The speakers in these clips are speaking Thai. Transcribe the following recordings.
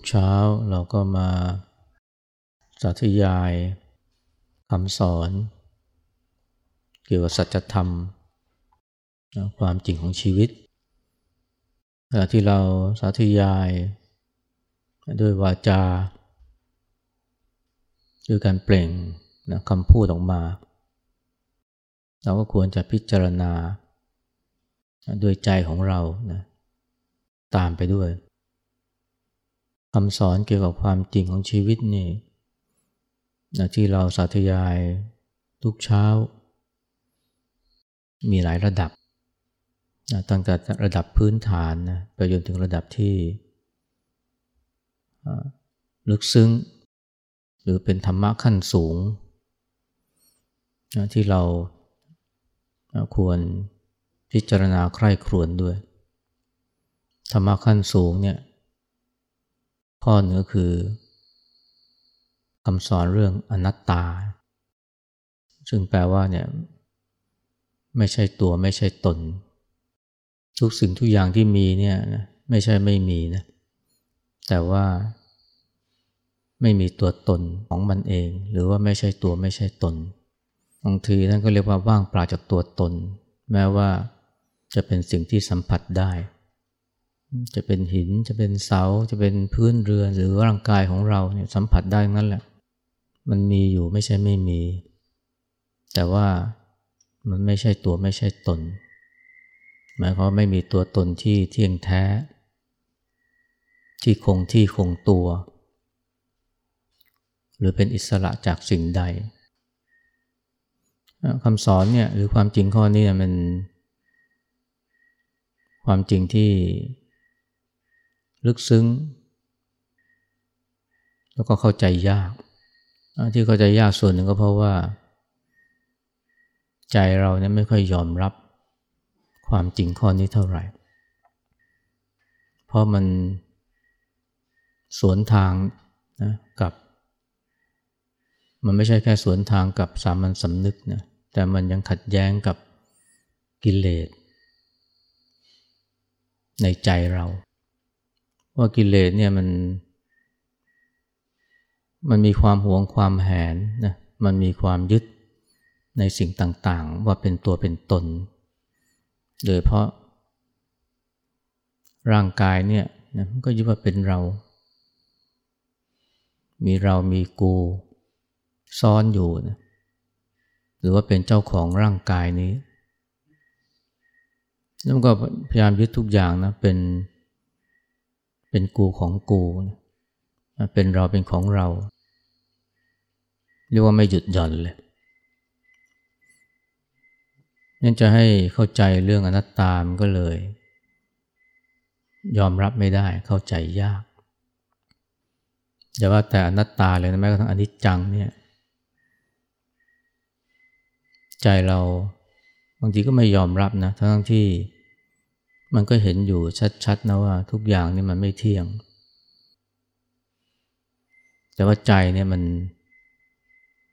กเช้าเราก็มาสาธยายคำสอน เกี่ยวกับสัจธรรม ความจริงของชีวิตขณะที่เราสาธยายด้วยวาจาด้วยการเปล่งนะคำพูดออกมา เราก็ควรจะพิจารณาด้วยใจของเรานะตามไปด้วย คำสอนเกี่ยวกับความจริงของชีวิตนี่ที่เราสาธยายทุกเช้า มีหลายระดับตั้งแต่ระดับพื้นฐานนะไปจนถึงระดับที่ลึกซึ้ง หรือเป็นธรรมะขั้นสูง ที่เราควรพิจารณาใคร่ครวญด้วย ธรรมะขั้นสูงเนี่ย ข้อหนึ่งก็คือคำสอนเรื่องอนัตตา ซึ่งแปลว่าเนี่ยไม่ใช่ตัวไม่ใช่ตน ทุกสิ่งทุกอย่างที่มีเนี่ยไม่ใช่ไม่มีนะแต่ว่าไม่มีตัวตนของมันเอง หรือว่าไม่ใช่ตัวไม่ใช่ตนบางทีนั่นก็เรียกว่าว่างเปล่าจากตัวตน แม้ว่าจะเป็นสิ่งที่สัมผัสได้ จะเป็นหินจะเป็นเสาจะเป็นพื้นเรือนหรือร่างกายของเราเนี่ยสัมผัสได้นั่นแหละ มันมีอยู่ไม่ใช่ไม่มี แต่ว่ามันไม่ใช่ตัวไม่ใช่ตน หมายความไม่มีตัวตนที่เที่ยงแท้ ที่คงที่คงตัว หรือเป็นอิสระจากสิ่งใดคำสอนเนี่ยหรือความจริงข้อนี้มัน ความจริงที่ ลึกซึ้ง แล้วก็เข้าใจยาก ที่เข้าใจยากส่วนหนึ่งก็เพราะว่า ใจเราเนี่ยไม่ค่อยยอมรับความจริงข้อนี้เท่าไหร่ เพราะมันสวนทางนะกับ มันไม่ใช่แค่สวนทางกับสามัญสำนึกนะแต่มันยังขัดแย้งกับกิเลสในใจเรา ว่ากิเลสเนี่ยมัน มันมีความหวงความแหนนะมันมีความยึดในสิ่งต่างๆ ว่าเป็นตัวเป็นตน โดยเพราะ ร่างกายเนี่ยนะมันก็ยึดว่าเป็นเรา มีเรามีกู ซ่อนอยู่นะหรือว่าเป็นเจ้าของร่างกายนี้แล้วก็พยายามยึดทุกอย่างนะเป็น เป็นกูของกูเป็นเราเป็นของเรา เรียกว่าไม่หยุดหย่อนเลยนั่นจะให้เข้าใจเรื่องอนัตตามก็เลย ยอมรับไม่ได้เข้าใจยากอย่าว่าแต่อนัตตาเลยนะแม้กระทั่งอนิจจังเนี่ยใจเราบางทีก็ไม่ยอมรับนะทั้งที่ มันก็เห็นอยู่ชัดๆนะว่าทุกอย่างนี่มันไม่เที่ยง แต่ว่าใจเนี่ยมัน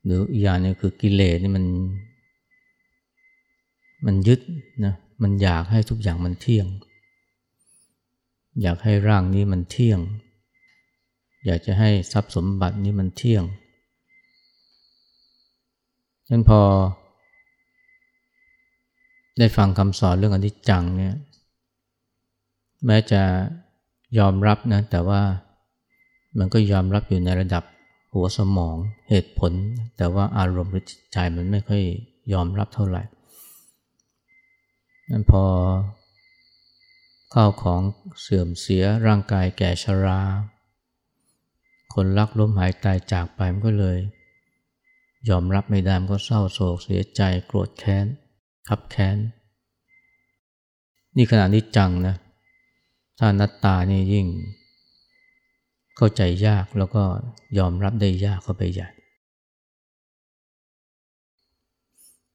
หรืออีกอย่างนึงคือกิเลสนี่มัน มันยึดนะมันอยากให้ทุกอย่างมันเที่ยง อยากให้ร่างนี้มันเที่ยง อยากจะให้ทรัพย์สมบัตินี้มันเที่ยงนั้นพอได้ฟังคำสอนเรื่องอนิจจังเนี่ย แม้จะยอมรับนะแต่ว่ามันก็ยอมรับอยู่ในระดับหัวสมองเหตุผล แต่ว่าอารมณ์หรือจิตใจมันไม่ค่อยยอมรับเท่าไหร่นั้นพอข้าวของเสื่อมเสียร่างกายแก่ชรา คนรักล้มหายตายจากไปมันก็เลย ยอมรับไม่ได้มันก็เศร้าโศกเสียใจโกรธแค้นขับแค้น นี่ขณะนี้จังนะ ถ้านัตตานี่ยิ่ง เข้าใจยากแล้วก็ยอมรับได้ยากเข้าไปใหญ่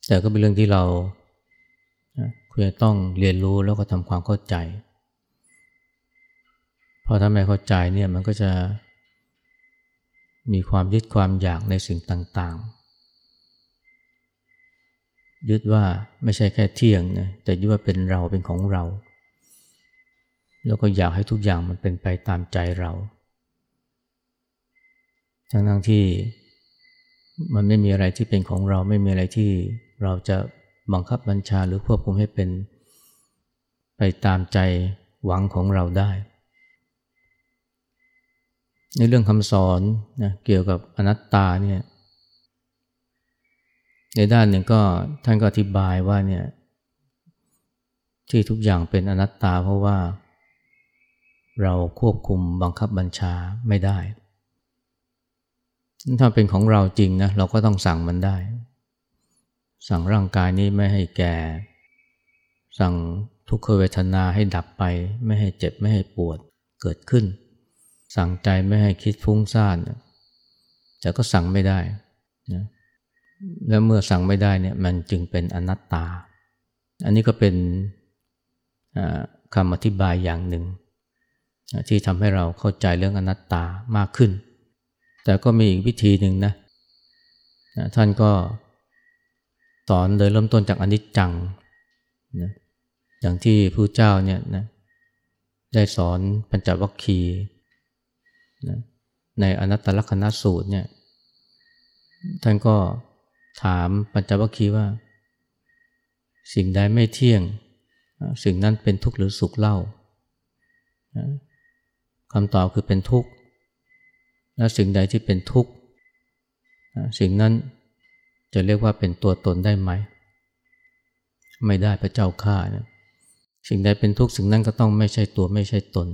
แต่ก็เป็นเรื่องที่เราควรจะต้องเรียนรู้แล้วก็ทำความเข้าใจ เพราะถ้าไม่เข้าใจเนี่ยมันก็จะมีความยึดความอยากในสิ่งต่างๆ ยึดว่าไม่ใช่แค่เที่ยงนะแต่ยึดว่าเป็นเราเป็นของเรา แล้วก็อยากให้ทุกอย่างมันเป็นไปตามใจเราทั้งที่มันไม่มีอะไรที่เป็นของเราไม่มีอะไรที่เราจะบังคับบัญชาหรือควบคุมให้เป็นไปตามใจหวังของเราได้ ในเรื่องคำสอนนะเกี่ยวกับอนัตตาเนี่ยในด้านหนึ่งก็ท่านก็อธิบายว่าเนี่ยที่ทุกอย่างเป็นอนัตตาเพราะว่า เราควบคุมบังคับบัญชาไม่ได้ ถ้าเป็นของเราจริงนะเราก็ต้องสั่งมันได้ สั่งร่างกายนี้ไม่ให้แก่ สั่งทุกขเวทนาให้ดับไป ไม่ให้เจ็บไม่ให้ปวดเกิดขึ้น สั่งใจไม่ให้คิดฟุ้งซ่านแต่ก็สั่งไม่ได้นะแล้วเมื่อสั่งไม่ได้เนี่ยมันจึงเป็นอนัตตา อันนี้ก็เป็นคำอธิบายอย่างหนึ่ง ที่ทำให้เราเข้าใจเรื่องอนัตตามากขึ้น แต่ก็มีอีกวิธีหนึ่งนะท่านก็สอนโดยเริ่มต้นจากอนิจจังนะอย่างที่พระเจ้าเนี่ยนะได้สอนปัญจวัคคีย์นะในอนัตตลกนสูตรเนี่ยท่านก็ถามปัญจวัคคีย์ว่า สิ่งใดไม่เที่ยง สิ่งนั้นเป็นทุกข์หรือสุขเล่า คำตอบคือเป็นทุกข์ และสิ่งใดที่เป็นทุกข์สิ่งนั้นจะเรียกว่าเป็นตัวตนได้ไหม ไม่ได้พระเจ้าข้านะสิ่งใดเป็นทุกข์สิ่งนั้นก็ต้องไม่ใช่ตัวไม่ใช่ตน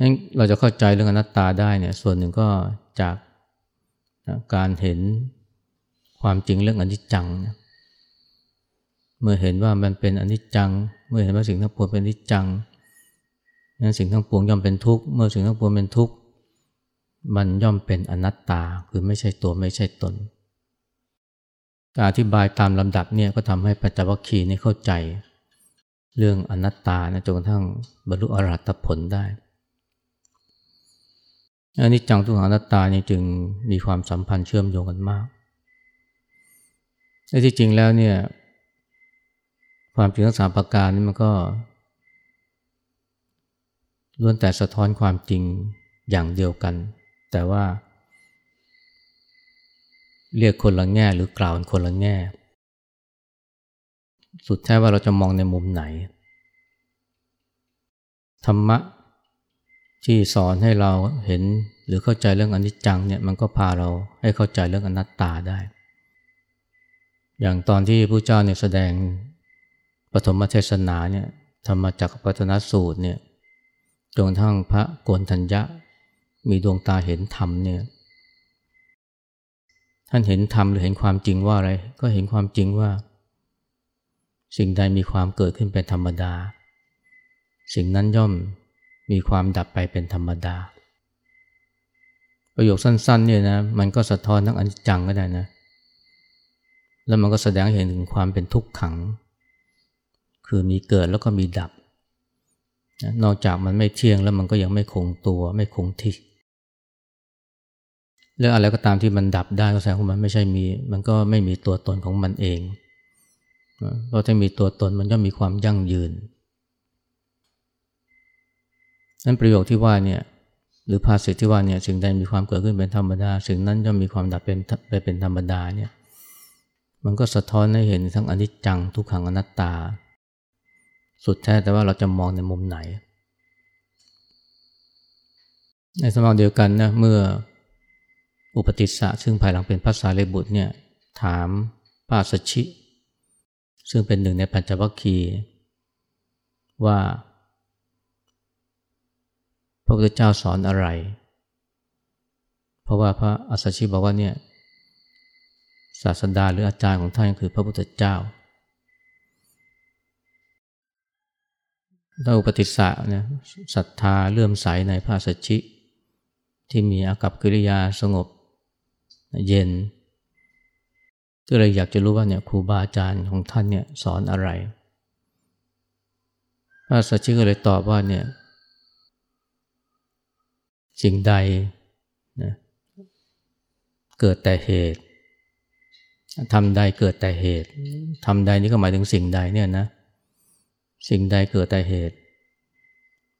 นั้นเราจะเข้าใจเรื่องอนัตตาได้เนี่ยส่วนหนึ่งก็จากการเห็นความจริงเรื่องอนิจจังนะเมื่อเห็นว่ามันเป็นอนิจจัง เมื่อเห็นว่าสิ่งทั้งปวงเป็นอนิจจัง สิ่งทั้งปวงย่อมเป็นทุกข์ เมื่อสิ่งทั้งปวงเป็นทุกข์ มันย่อมเป็นอนัตตา คือไม่ใช่ตัวไม่ใช่ตน การอธิบายตามลำดับเนี่ยก็ทำให้ปัจจวัคคีย์นี่เข้าใจ เรื่องอนัตตานะจนกระทั่งบรรลุอรหัตผลได้อันนี้จังทุกขังอนัตตานี่จึงมีความสัมพันธ์เชื่อมโยงกันมากแต่ที่จริงแล้วเนี่ยความจริงทั้งสามประการนี่มันก็ ล้วนแต่สะท้อนความจริงอย่างเดียวกัน แต่ว่า เรียกคนละแง่หรือกล่าวคนละแง่ สุดแท้ว่าเราจะมองในมุมไหน ธรรมะที่สอนให้เราเห็นหรือเข้าใจเรื่องอนิจจังเนี่ยมันก็พาเราให้เข้าใจเรื่องอนัตตาได้ อย่างตอนที่พระเจ้าเนี่ยแสดงปฐมเทศนาเนี่ยธรรมจักรปัฒนสูตรเนี่ย จนทั้งพระโกนทัญญะ มีดวงตาเห็นธรรมเนี่ยท่านเห็นธรรมหรือเห็นความจริงว่าอะไร ก็เห็นความจริงว่า สิ่งใดมีความเกิดขึ้นเป็นธรรมดา สิ่งนั้นย่อมมีความดับไปเป็นธรรมดา ประโยคสั้นๆเนี่ยนะมันก็สะท้อนทั้งอนิจจังก็ได้นะ แล้วมันก็แสดงเห็นถึงความเป็นทุกขัง คือมีเกิดแล้วก็มีดับ นอกจากมันไม่เที่ยงแล้วมันก็ยังไม่คงตัวไม่คงที่แล้วอะไรก็ตามที่มันดับได้ก็แสดงว่ามันไม่ใช่มี มันก็ไม่มีตัวตนของมันเองเพราะถ้ามีตัวตนมันก็มีความยั่งยืนนั้นประโยคที่ว่าเนี่ยหรือภาษิตที่ว่าเนี่ยสิ่งใดมีความเกิดขึ้นเป็นธรรมดา สิ่งนั้นย่อมมีความดับเป็นไปเป็นธรรมดาเนี่ยมันก็สะท้อนให้เห็นทั้งอนิจจังทุกขังอนัตตา สุดแท้แต่ว่าเราจะมองในมุมไหน ในสมัยเดียวกันนะเมื่ออุปติสสะซึ่งภายหลังเป็นภาษาเลบุตรเนี่ยถามพระสัชชิ ซึ่งเป็นหนึ่งในปัญจวัคคีย์ว่า พระพุทธเจ้าสอนอะไร เพราะว่าพระอัสสชิบอกว่าเนี่ยศาสดาหรืออาจารย์ของท่านคือพระพุทธเจ้า ถ้าอุปติสสะเนี่ยศรัทธาเลื่อมใสในพระสัจจิที่มีอากับกิริยาสงบเย็น ก็เลยอยากจะรู้ว่าเนี่ยครูบาอาจารย์ของท่านเนี่ยสอนอะไร พระสัจจิก็เลยตอบว่าเนี่ยสิ่งใดนะเกิดแต่เหตุทำใดเกิดแต่เหตุทำใดนี่ก็หมายถึงสิ่งใดเนี่ยนะ สิ่งใดเกิดแต่เหตุ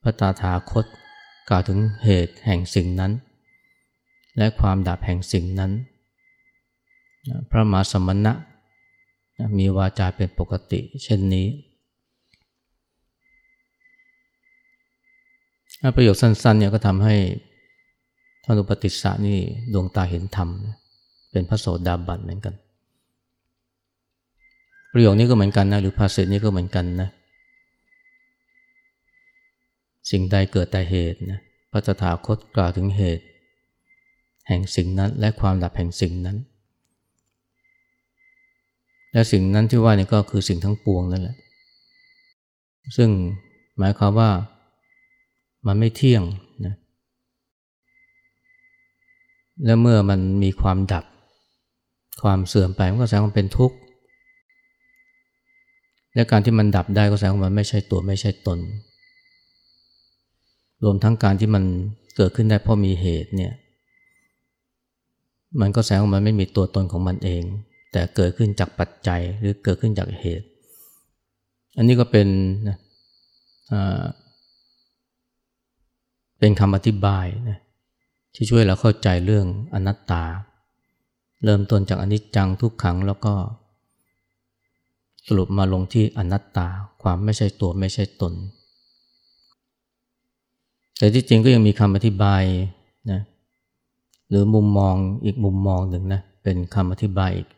พระตาถาคตกล่าวถึงเหตุแห่งสิ่งนั้น และความดับแห่งสิ่งนั้น พระมหาสมณะมีวาจาเป็นปกติเช่นนี้ ประโยคสั้นๆเนี่ยก็ทำให้ท่านอุปติสสะนี่ดวงตาเห็นธรรม เป็นพระโสดาบันเหมือนกัน ประโยคนี้ก็เหมือนกันนะหรือภาษิตนี้ก็เหมือนกันนะ สิ่งใดเกิดแต่เหตุนะพระตถาคตกล่าวถึงเหตุ แห่งสิ่งนั้นและความดับแห่งสิ่งนั้น และสิ่งนั้นที่ว่านี่ก็คือสิ่งทั้งปวงนั่นแหละซึ่งหมายความว่ามันไม่เที่ยงนะและเมื่อมันมีความดับ ความเสื่อมไปมันก็แสดงว่าเป็นทุกข์และการที่มันดับได้ก็แสดงว่ามันไม่ใช่ตัวไม่ใช่ตน รวมทั้งการที่มันเกิดขึ้นได้เพราะมีเหตุเนี่ย มันก็แสดงว่ามันไม่มีตัวตนของมันเอง แต่เกิดขึ้นจากปัจจัยหรือเกิดขึ้นจากเหตุ อันนี้ก็เป็นนะเป็นคำอธิบายนะที่ช่วยเราเข้าใจเรื่องอนัตตา เริ่มต้นจากอนิจจังทุกขังแล้วก็สรุปมาลงที่อนัตตาความไม่ใช่ตัวไม่ใช่ตน แต่ที่จริงก็ยังมีคำอธิบายนะหรือมุมมองอีกมุมมองหนึ่งนะเป็นคำอธิบายอีก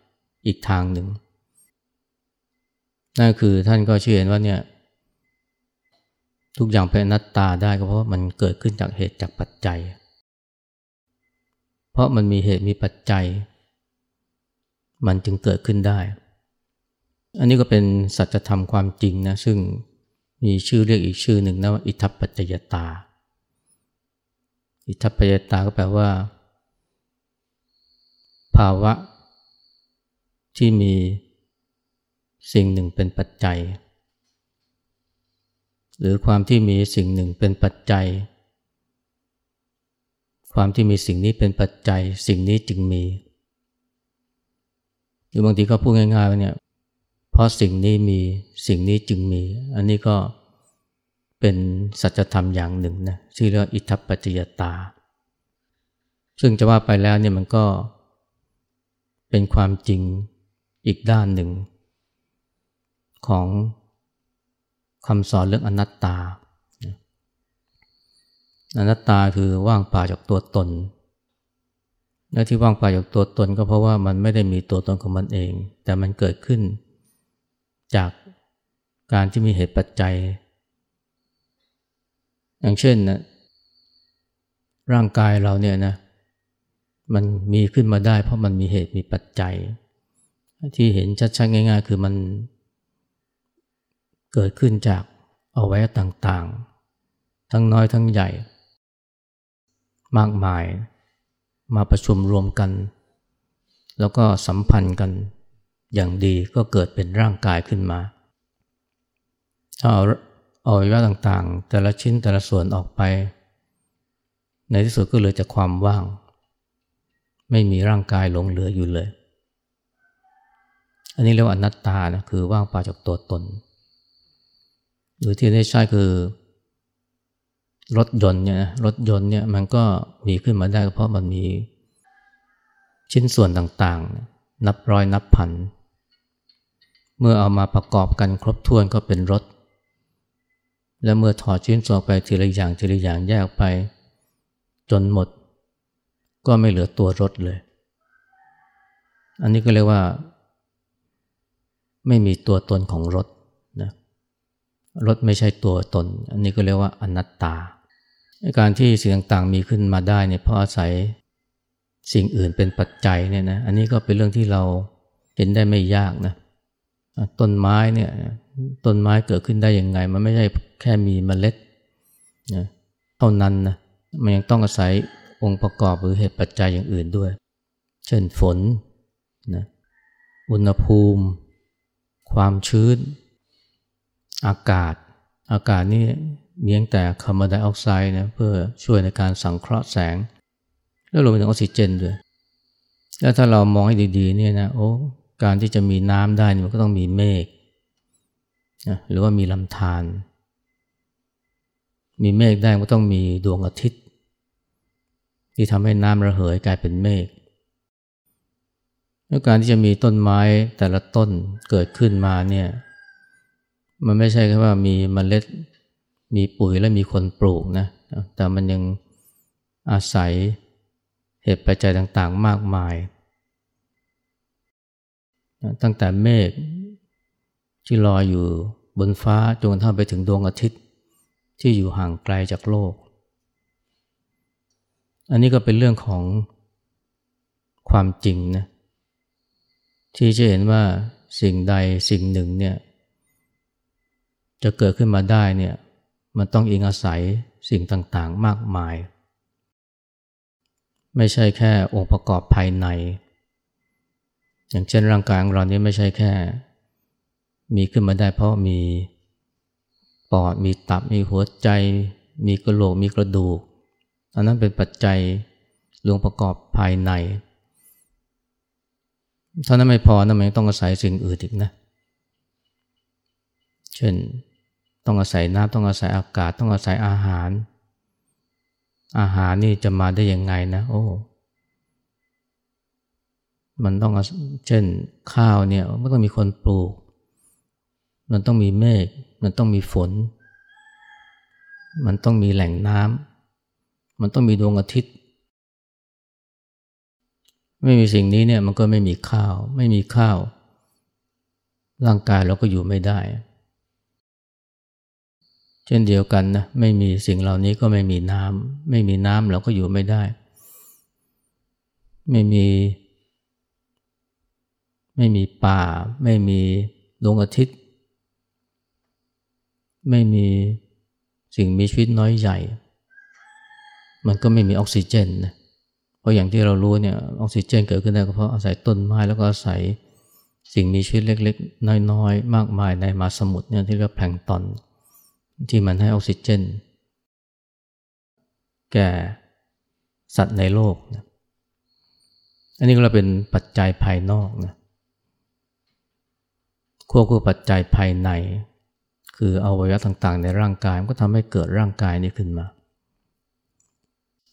อีกทางหนึ่งนั่นคือท่านก็เชื่อว่าเนี่ยทุกอย่างเป็นอนัตตาได้ก็เพราะมันเกิดขึ้นจากเหตุจากปัจจัย เพราะมันมีเหตุมีปัจจัย มันจึงเกิดขึ้นได้ อันนี้ก็เป็นสัจธรรมความจริงนะซึ่งมีชื่อเรียกอีกชื่อหนึ่งนะว่าอิทัปปัจจยตา อิทัปปัจจยตาก็แปลว่า ภาวะ ที่มีสิ่งหนึ่งเป็นปัจจัย หรือความที่มีสิ่งหนึ่งเป็นปัจจัย ความที่มีสิ่งนี้เป็นปัจจัย สิ่งนี้จึงมี หรือบางทีก็พูดง่ายๆว่าเนี่ยเพราะสิ่งนี้มีสิ่งนี้จึงมี อันนี้ก็เเป็นสัจธรรมอย่างหนึ่งนะชื่อเรียกอิทัปปัจจยตา ซึ่งจะว่าไปแล้วเนี่ยมันก็เป็นความจริงอีกด้านหนึ่ง ของคำสอนเรื่องอนัตตา อนัตตาคือว่างเปล่าจากตัวตน และที่ว่างเปล่าจากตัวตนก็เพราะว่ามันไม่ได้มีตัวตนของมันเอง แต่มันเกิดขึ้นจากการที่มีเหตุปัจจัย อย่างเช่นนะร่างกายเราเนี่ยนะมันมีขึ้นมาได้ เพราะมันมีเหตุมีปัจจัย ที่เห็นชัดๆง่าย ๆ คือมันเกิดขึ้นจากเอาไว้ต่างๆ ทั้งน้อยทั้งใหญ่ มากมายมาประชุมรวมกัน แล้วก็สัมพันธ์กันอย่างดีก็เกิดเป็นร่างกายขึ้นมา ถ้าเอาเอาไว้ต่างๆ แต่ละชิ้นแต่ละส่วนออกไป ในที่สุดก็เหลือจากความว่าง ไม่มีร่างกายหลงเหลืออยู่เลย อันนี้เรียกว่าอนัตตานะคือว่างเปล่าจากตัวตน หรือที่ได้ใช้คือ รถยนต์เนี่ยรถยนต์เนี่ยมันก็มีขึ้นมาได้เพราะมันมีชิ้นส่วนต่างๆ นับร้อยนับพัน เมื่อเอามาประกอบกันครบถ้วนก็เป็นรถ และเมื่อถอดชิ้นส่วนไปทีละอย่างทีละอย่างแยกไป จนหมด ก็ไม่เหลือตัวรถเลย อันนี้ก็เรียกว่า ไม่มีตัวตนของรถนะรถไม่ใช่ตัวตน อันนี้ก็เรียกว่าอนัตตา การที่สิ่งต่างๆมีขึ้นมาได้เนี่ยเพราะอาศัยสิ่งอื่นเป็นปัจจัยเนี่ยนะอันนี้ก็เป็นเรื่องที่เราเห็นได้ไม่ยากนะต้นไม้เนี่ยต้นไม้เกิดขึ้นได้ยังไง มันไม่ใช่ แค่มีเมล็ดนะเท่านั้นนะมันยังต้องอาศัยองค์ประกอบหรือเหตุปัจจัยอย่างอื่นด้วย เช่นฝนนะอุณหภูมิ ความชื้น อากาศ อากาศนี่มีตั้งแต่คาร์บอนไดออกไซด์นะเพื่อช่วยในการสังเคราะห์แสง แล้วรวมไปถึงออกซิเจนด้วย แล้วถ้าเรามองให้ดีๆเนี่ยนะโอ้การที่จะมีน้ำได้มันก็ต้องมีเมฆนะหรือว่ามีลำธาร มีเมฆได้ก็ต้องมีดวงอาทิตย์ ที่ทำให้น้ำระเหยกลายเป็นเมฆแล้วการที่จะมีต้นไม้แต่ละต้นเกิดขึ้นมาเนี่ยมันไม่ใช่แค่ว่ามีมเมล็ดมีปุ๋ยและมีคนปลูกนะแต่มันยังอาศัยเหตุปัจจัยต่างๆมากมาย ตั้งแต่เมฆที่ลอยอยู่บนฟ้าจนกระทั่งไปถึงดวงอาทิตย์ ที่อยู่ห่างไกลจากโลก อันนี้ก็เป็นเรื่องของความจริงนะที่จะเห็นว่าสิ่งใดสิ่งหนึ่งเนี่ยจะเกิดขึ้นมาได้เนี่ยมันต้องอิงอาศัยสิ่งต่างๆมากมาย ไม่ใช่แค่องค์ประกอบภายใน อย่างเช่นร่างกายของเรานี้ไม่ใช่แค่ มีขึ้นมาได้เพราะมี ปอด มีตับ มีหัวใจ มีกระโหลก มีกระดูก อันนั้นเป็นปัจจัยองประกอบภายในถ้านั้นไม่พอนะมันต้องอาศัยสิ่งอื่นอีกนะ เช่น ต้องอาศัยน้ำต้องอาศัยอากาศ ต้องอาศัยอาหาร อาหารนี่จะมาได้ยังไงนะ โอ้ มันต้องเช่นข้าวเนี่ยมันต้องมีคนปลูก มันต้องมีเมฆ มันต้องมีฝน มันต้องมีแหล่งน้ำมันต้องมีดวงอาทิตย์ ไม่มีสิ่งนี้เนี่ยมันก็ไม่มีข้าว ไม่มีข้าว ร่างกายเราก็อยู่ไม่ได้ เช่นเดียวกันนะไม่มีสิ่งเหล่านี้ก็ไม่มีน้ำไม่มีน้ำเราก็อยู่ไม่ได้ ไม่มี ไม่มีป่า ไม่มีดวงอาทิตย์ ไม่มีสิ่งมีชีวิตน้อยใหญ่ มันก็ไม่มีออกซิเจนนะเพราะอย่างที่เรารู้เนี่ยออกซิเจนเกิดขึ้นได้ก็เพราะอาศัยต้นไม้แล้วก็อาศัยสิ่งมีชีวิตเล็กๆ น้อยๆ มากมายในมหาสมุทรเนี่ยที่เรียกแพลงตอน ที่มันให้ออกซิเจน แก่สัตว์ในโลกนะอันนี้ก็เป็นปัจจัยภายนอกนะควบคู่ปัจจัยภายใน คืออวัยวะต่างๆ ในร่างกายมันก็ทำให้เกิดร่างกายนี้ขึ้นมา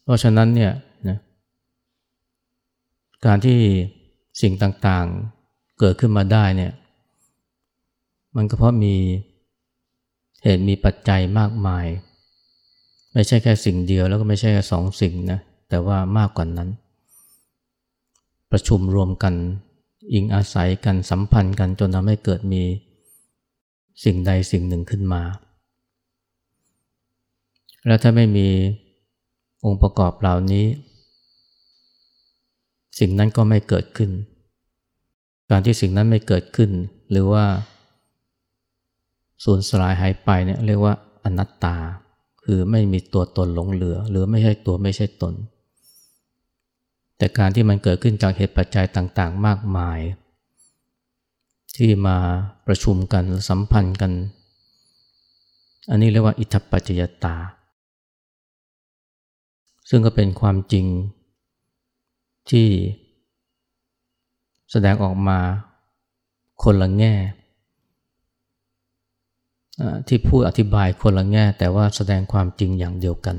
เพราะฉะนั้นเนี่ยนะการที่สิ่งต่างๆเกิดขึ้นมาได้เนี่ยมันก็เพราะมีเหตุมีปัจจัยมากมาย ไม่ใช่แค่สิ่งเดียวแล้วก็ไม่ใช่แค่สองสิ่งนะแต่ว่ามากกว่านั้น ประชุมรวมกัน อิงอาศัยกันสัมพันธ์กันจนทำให้เกิดมี สิ่งใดสิ่งหนึ่งขึ้นมา แล้วถ้าไม่มีองค์ประกอบเหล่านี้ สิ่งนั้นก็ไม่เกิดขึ้น การที่สิ่งนั้นไม่เกิดขึ้น หรือว่าสูญสลายหายไปเนี่ยเรียกว่าอนัตตา คือไม่มีตัวตนหลงเหลือ หรือไม่ใช่ตัวไม่ใช่ตน แต่การที่มันเกิดขึ้นจากเหตุปัจจัยต่าง ๆ มากมาย ที่มาประชุมกันสัมพันธ์กัน อันนี้เรียกว่าอิทธปัจจยตา ซึ่งก็เป็นความจริงที่แสดงออกมาคนละแง่ที่พูดอธิบายคนละแง่ แต่ว่าแสดงความจริงอย่างเดียวกัน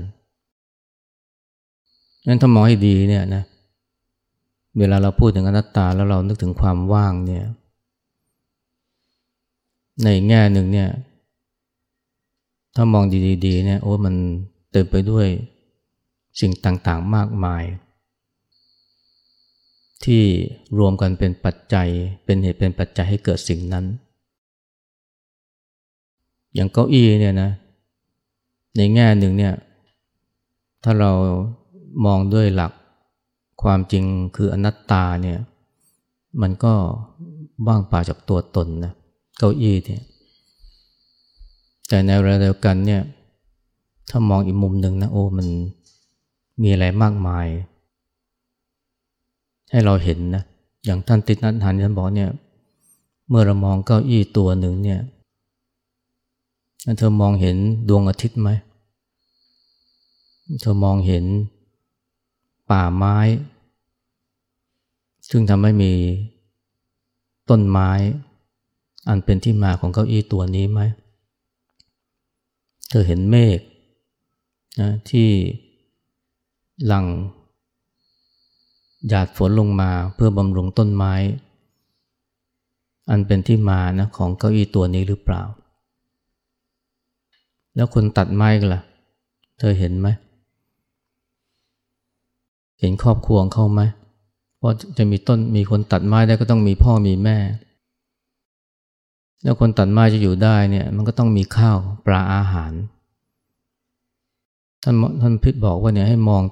งั้นถ้ามองให้ดีเนี่ยนะเวลาเราพูดถึงอนัตตาแล้วเรานึกถึงความว่างเนี่ย ในแง่หนึ่งเนี่ย ถ้ามองดีๆเนี่ยโอ้มันเต็มไปด้วยสิ่งต่างๆมากมาย ที่รวมกันเป็นปัจจัยเป็นเหตุเป็นปัจจัยให้เกิดสิ่งนั้น อย่างเก้าอี้เนี่ยนะ ในแง่หนึ่งเนี่ย ถ้าเรามองด้วยหลักความจริงคืออนัตตาเนี่ย มันก็ว่างเปล่าจากตัวตนนะ เก้าอี้เนี่ยแต่ในเวลาเดียวกันเนี่ยถ้ามองอีกมุมหนึ่งนะโอ้มันมีอะไรมากมาย ให้เราเห็นนะอย่างท่านติดนัทหันท่านบอกเนี่ยเมื่อเรามองเก้าอี้ตัวหนึ่งเนี่ยเธอมองเห็นดวงอาทิตย์ไหมเธอมองเห็นป่าไม้ ซึ่งทำให้มีต้นไม้ อันเป็นที่มาของเก้าอี้ตัวนี้ไหม เธอเห็นเมฆนะที่หลังหยาดฝนลงมาเพื่อบำรุงต้นไม้ อันเป็นที่มานะของเก้าอี้ตัวนี้หรือเปล่า แล้วคนตัดไม้กันล่ะ เธอเห็นไหม เห็นครอบครัวเขาไหมเพราะจะมีต้นมีคนตัดไม้ได้ก็ต้องมีพ่อมีแม่ แล้วคนตัดไม้จะอยู่ได้เนี่ยมันก็ต้องมีข้าวปลาอาหาร ท่านท่านพิษบอกว่าเนี่ยให้มอง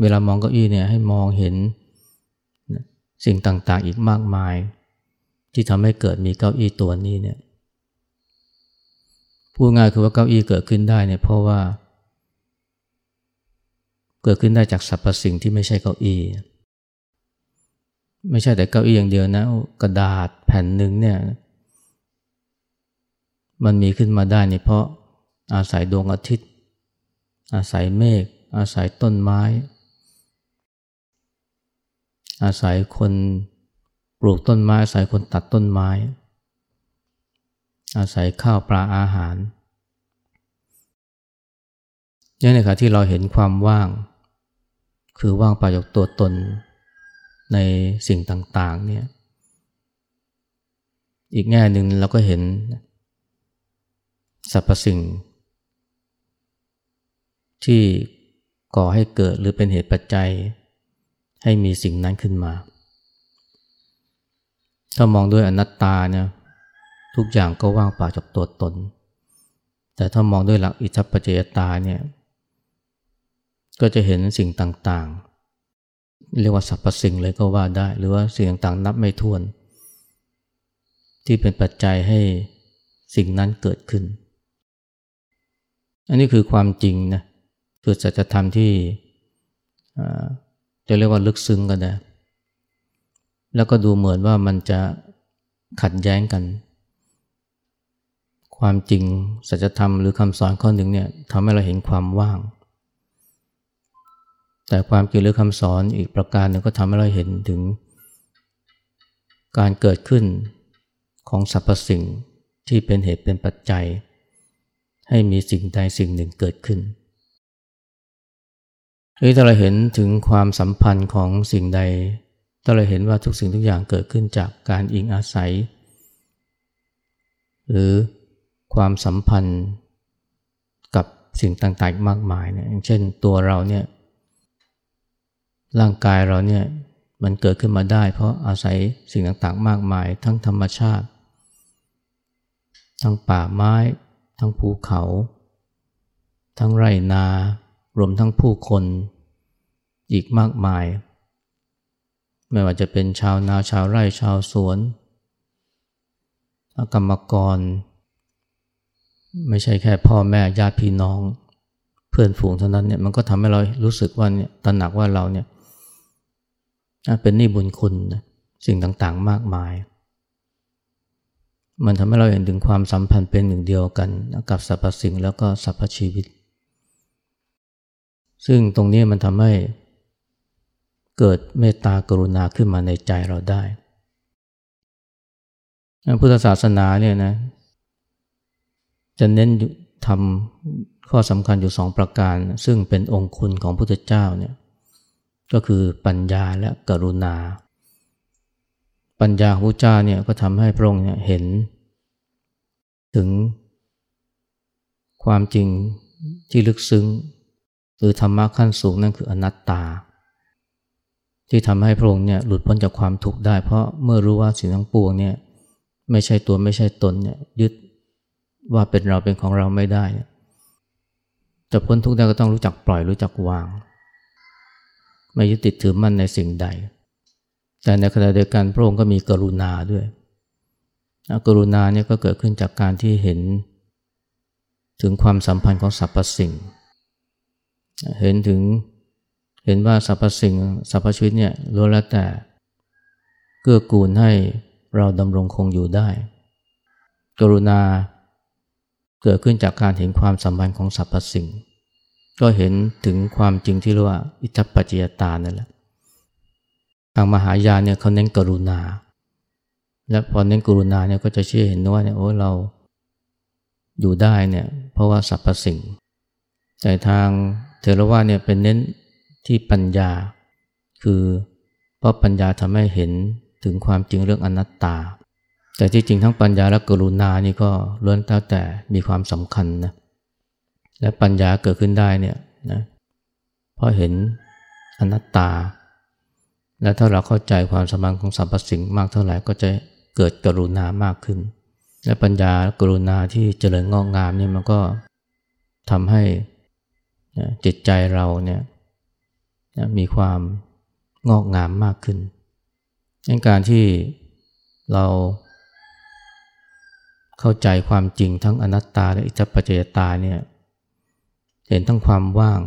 เวลามองเก้าอี้เนี่ยให้มองเห็นสิ่งต่างๆอีกมากมาย ที่ทำให้เกิดมีเก้าอี้ตัวนี้เนี่ยพูดง่ายคือว่าเก้าอี้เกิดขึ้นได้เนี่ยเพราะว่า เกิดขึ้นได้จากสรรพสิ่งที่ไม่ใช่เก้าอี้ไม่ใช่แต่เก้าอี้อย่างเดียวนะกระดาษแผ่นหนึ่งเนี่ย มันมีขึ้นมาได้เนี่ยเพราะอาศัยดวงอาทิตย์ อาศัยเมฆ อาศัยต้นไม้ อาศัยคนปลูกต้นไม้ อาศัยคนตัดต้นไม้ อาศัยข้าวปลาอาหารนี่ในขณะที่เราเห็นความว่าง คือว่างปจากตัวตนในสิ่งต่างๆเนี่ยอีกแง่หนึ่งเราก็เห็น สรรพสิ่ง ที่ก่อให้เกิดหรือเป็นเหตุปัจจัย ให้มีสิ่งนั้นขึ้นมา ถ้ามองด้วยอนัตตาเนี่ยทุกอย่างก็ว่างเปล่าจากตัวตน แต่ถ้ามองด้วยหลักอิทธิปัจจยตาเนี่ยก็จะเห็นสิ่งต่างๆ เรียกว่าสรรพสิ่งเลยก็ว่าได้ หรือว่าสิ่งต่างๆ นับไม่ถ้วน ที่เป็นปัจจัยให้สิ่งนั้นเกิดขึ้น อันนี้คือความจริงนะคือสัจธรรมที่จะเรียกว่าลึกซึ้งกันนะแล้วก็ดูเหมือนว่ามันจะขัดแย้งกัน ความจริงสัจธรรมหรือคำสอนข้อหนึ่งเนี่ยทำให้เราเห็นความว่าง แต่ความจริงหรือคำสอนอีกประการหนึ่งก็ทำให้เราเห็นถึง การเกิดขึ้นของสรรพสิ่งที่เป็นเหตุเป็นปัจจัย ให้มีสิ่งใดสิ่งหนึ่งเกิดขึ้นนี่ถ้าเราเห็นถึงความสัมพันธ์ของสิ่งใด ถ้าเราเห็นว่าทุกสิ่งทุกอย่างเกิดขึ้นจากการอิงอาศัย หรือความสัมพันธ์กับสิ่งต่างๆมากมายเนี่ยอย่างเช่นตัวเราเนี่ยร่างกายเราเนี่ยมันเกิดขึ้นมาได้ เพราะอาศัยสิ่งต่างๆ มากมาย ทั้งธรรมชาติ ทั้งป่าไม้ ทั้งภูเขา ทั้งไรนา รวมทั้งผู้คนอีกมากมาย ไม่ว่าจะเป็นชาวนาชาวไร่ชาวสวนกรรมกร ไม่ใช่แค่พ่อแม่ญาติพี่น้อง เพื่อนฝูงเท่านั้นเนี่ยมันก็ทำให้เรารู้สึกว่าเนี่ยตระหนักว่าเราเนี่ยเป็นนี่บุญคุณนะสิ่งต่างๆมากมาย มันทำให้เราเห็นถึงความสัมพันธ์เป็นหนึ่งเดียวกันกับสรรพสิ่งแล้วก็สรรพชีวิต ซึ่งตรงนี้มันทำให้เกิดเมตตากรุณาขึ้นมาในใจเราได้ พุทธศาสนาเนี่ยนะจะเน้นทำข้อสำคัญอยู่สองประการ ซึ่งเป็นองค์คุณของพุทธเจ้าเนี่ยก็คือปัญญาและกรุณา ปัญญาของพระเจ้าเนี่ยก็ทำให้พระองค์เนี่ยเห็น ถึงความจริงที่ลึกซึ้ง หรือธรรมะขั้นสูงนั่นคืออนัตตา ที่ทำให้พระองค์เนี่ยหลุดพ้นจากความทุกข์ได้ เพราะเมื่อรู้ว่าสิ่งทั้งปวงเนี่ยไม่ใช่ตัวไม่ใช่ตนเนี่ยยึดว่าเป็นเราเป็นของเราไม่ได้ จะพ้นทุกข์ได้ก็ต้องรู้จักปล่อยรู้จักวาง ไม่ยึดติดถือมั่นในสิ่งใด แต่ในขณะเดียวกันพระองค์ก็มีกรุณาด้วย กรุณาเนี่ยก็เกิดขึ้นจากการที่เห็น ถึงความสัมพันธ์ของสรรพสิ่ง เห็นถึงเห็นว่าสรรพสิ่งสรรพชีวิตเนี่ยล้วนแล้วแต่เกื้อกูลให้เราดำรงคงอยู่ได้ กรุณาเกิดขึ้นจากการเห็นความสัมพันธ์ของสรรพสิ่ง ก็เห็นถึงความจริงที่เรียกว่าอิทธปัจจยตานั่นแหละ ทางมหายานเนี่ยเขาเน้นกรุณา และพอเน้นกรุณาเนี่ยก็จะเชื่อเห็นว่าเนี่ยโอ้เราอยู่ได้เนี่ยเพราะว่าสรรพสิ่ง แต่ทางเทรวาเนี่ยเป็นเน้นที่ปัญญา คือเพราะปัญญาทำให้เห็นถึงความจริงเรื่องอนัตตา แต่ที่จริงทั้งปัญญาและกรุณานี่ก็ล้วนแล้วแต่มีความสำคัญนะและปัญญาเกิดขึ้นได้เนี่ยนะเพราะเห็นอนัตตา และถ้าเราเข้าใจความสมันของสรรพสิ่งมากเท่าไหร่ก็จะเกิดกรุณามากขึ้น และปัญญากรุณาที่เจริญงอกงามเนี่ยมันก็ทำให้จิตใจเราเนี่ยมีความงอกงามมากขึ้นในการที่เราเข้าใจความจริงทั้งอนัตตาและอิจฉปัจจยตาเนี่ยเห็นทั้งความว่าง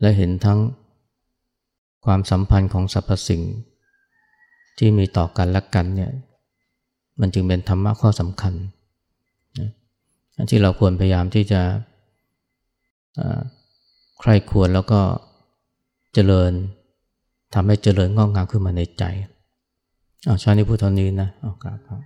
และเห็นทั้ง ความสัมพันธ์ของสรรพสิ่ง ที่มีต่อกันและกันเนี่ยมันจึงเป็นธรรมะข้อสำคัญนะที่เราควรพยายามที่จะใคร่ควรแล้วก็เจริญทำให้เจริญงอกงามขึ้นมาในใจอาชานี้พูดเท่านี้นะเอากราบครับ